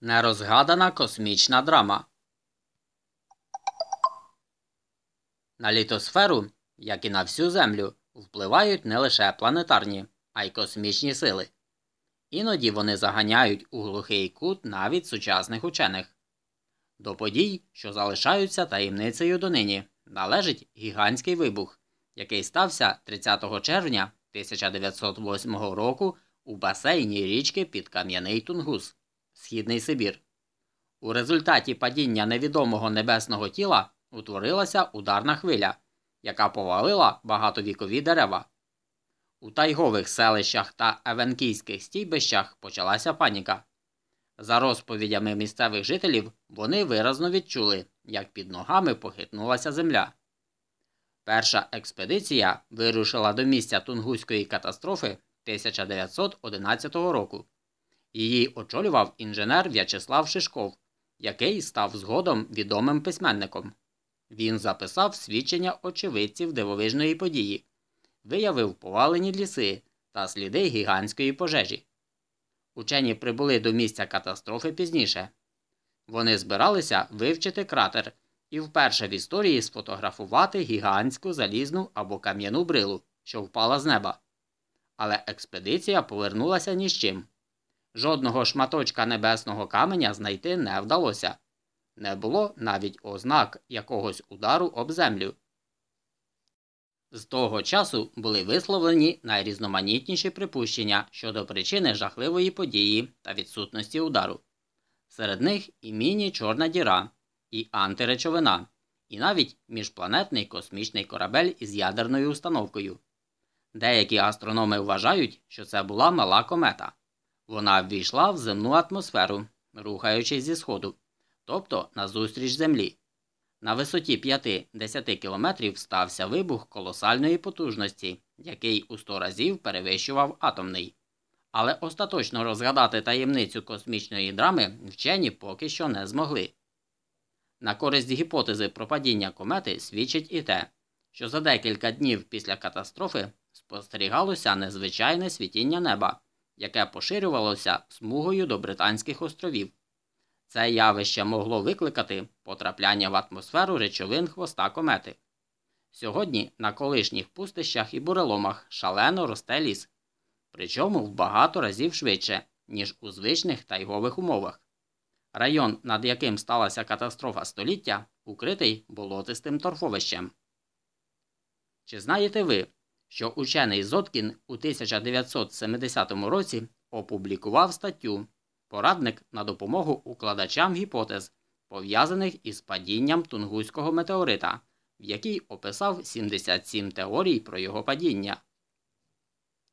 Нерозгадана космічна драма. На літосферу, як і на всю Землю, впливають не лише планетарні, а й космічні сили. Іноді вони заганяють у глухий кут навіть сучасних учених. До подій, що залишаються таємницею донині, належить гігантський вибух, який стався 30 червня 1908 року у басейні річки під Кам'яний Тунгус, Східний Сибір. У результаті падіння невідомого небесного тіла утворилася ударна хвиля, яка повалила багатовікові дерева. У тайгових селищах та евенкійських стійбищах почалася паніка. За розповідями місцевих жителів, вони виразно відчули, як під ногами похитнулася земля. Перша експедиція вирушила до місця Тунгуської катастрофи 1911 року. Її очолював інженер В'ячеслав Шишков, який став згодом відомим письменником. Він записав свідчення очевидців дивовижної події, виявив повалені ліси та сліди гігантської пожежі. Учені прибули до місця катастрофи пізніше. Вони збиралися вивчити кратер і вперше в історії сфотографувати гігантську залізну або кам'яну брилу, що впала з неба. Але експедиція повернулася ні з чим. Жодного шматочка небесного каменя знайти не вдалося. Не було навіть ознак якогось удару об землю. З того часу були висловлені найрізноманітніші припущення щодо причини жахливої події та відсутності удару. Серед них і міні-чорна діра, і антиречовина, і навіть міжпланетний космічний корабель із ядерною установкою. Деякі астрономи вважають, що це була мала комета. Вона ввійшла в земну атмосферу, рухаючись зі сходу, тобто назустріч Землі. На висоті 5-10 кілометрів стався вибух колосальної потужності, який у 100 разів перевищував атомний. Але остаточно розгадати таємницю космічної драми вчені поки що не змогли. На користь гіпотези про падіння комети свідчить і те, що за декілька днів після катастрофи спостерігалося незвичайне світіння неба, яке поширювалося смугою до Британських островів. Це явище могло викликати потрапляння в атмосферу речовин хвоста комети. Сьогодні на колишніх пустищах і буреломах шалено росте ліс, причому в багато разів швидше, ніж у звичних тайгових умовах. Район, над яким сталася катастрофа століття, укритий болотистим торфовищем. Чи знаєте ви, що учений Зоткін у 1970 році опублікував статтю Порадник на допомогу укладачам гіпотез, пов'язаних із падінням тунгуського метеорита, в якій описав 77 теорій про його падіння.